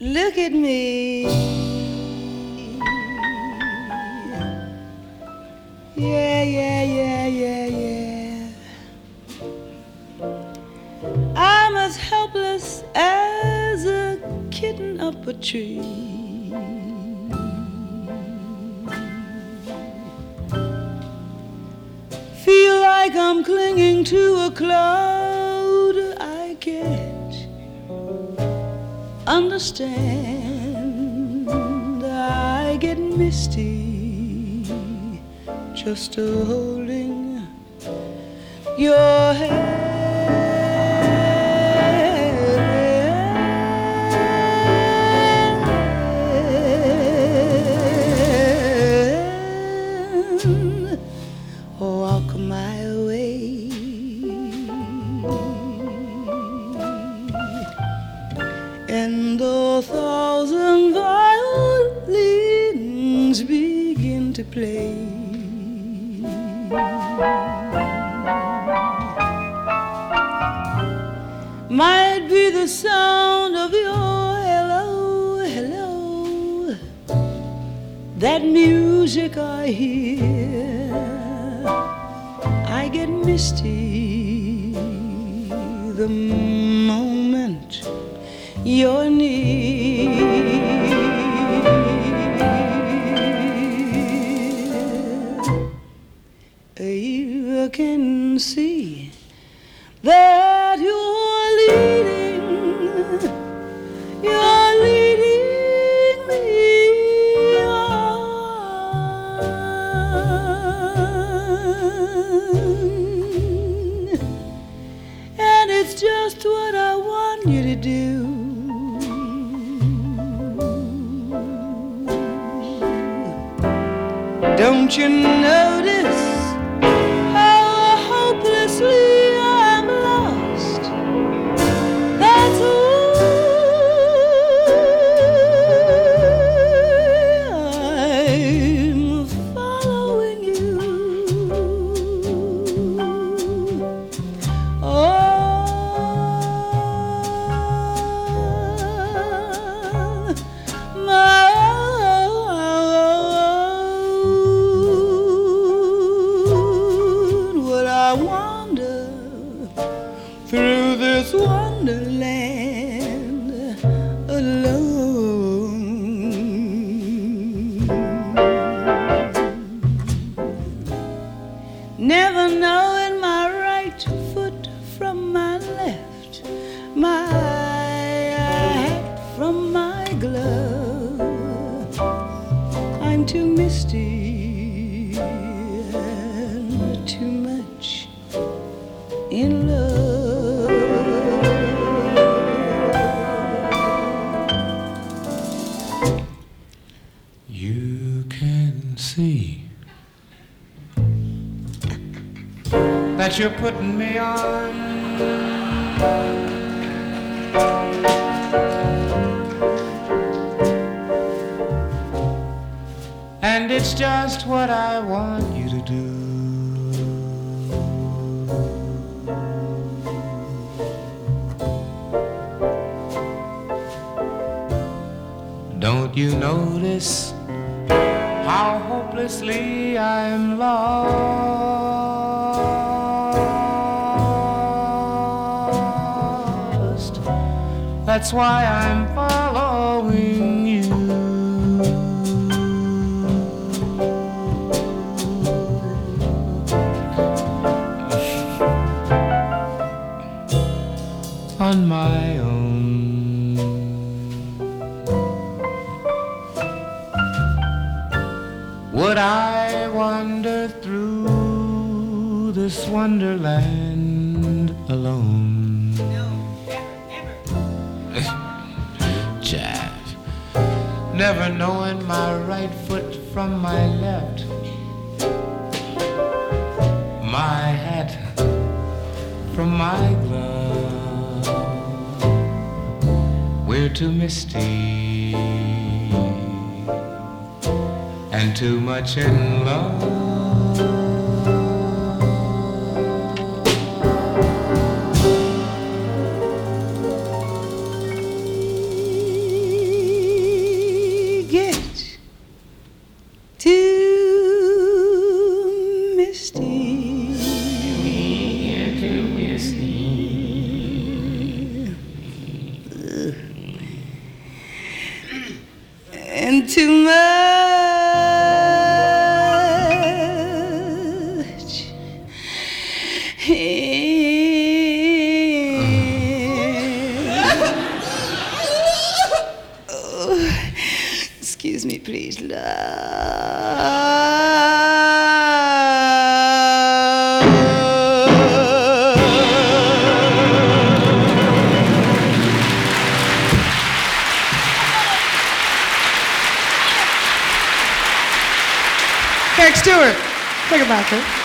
Look at me. Yeah, yeah, yeah, yeah, yeah. I'm as helpless as a kitten up a tree. Feel like I'm clinging to a cloud understand. I get misty just holding your hand. And the thousand violins begin to play. Might be the sound of your hello, hello, that music I hear. I get misty the near. You can see that Don't you notice too misty and too much in love. You can see that you're putting me on. And it's just what I want you to do. Don't you notice how hopelessly I'm lost? That's why I'm following you. On my own. Would I wander through this wonderland alone? No, never, never. Jive. Never knowing my right foot from my left. My hat from my glove. We're too misty and too much in love. Drink too much. Oh, excuse me, please, love. Eric Stewart, take it back, huh?